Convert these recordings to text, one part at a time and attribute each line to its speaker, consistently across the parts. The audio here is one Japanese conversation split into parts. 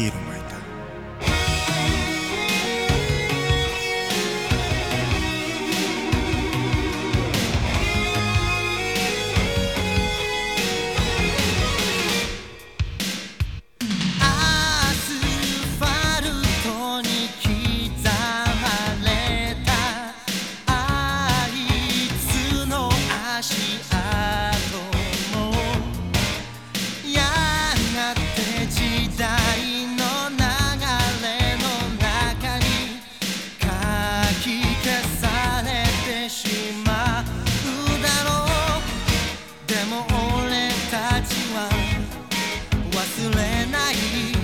Speaker 1: quiero. 忘れない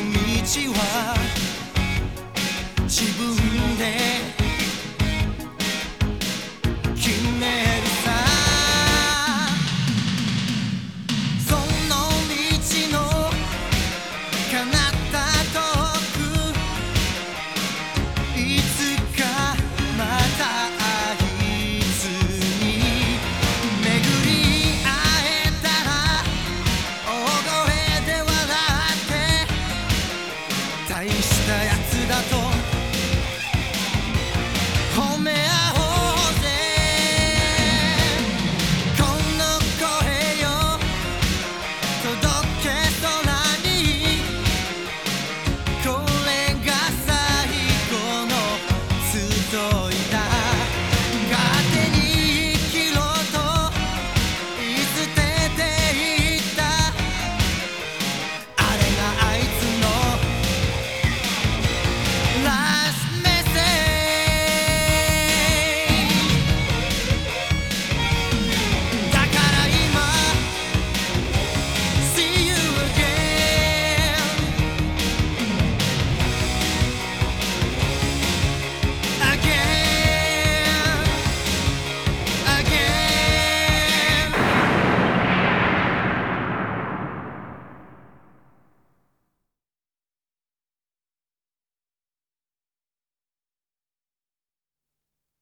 Speaker 1: 道は自分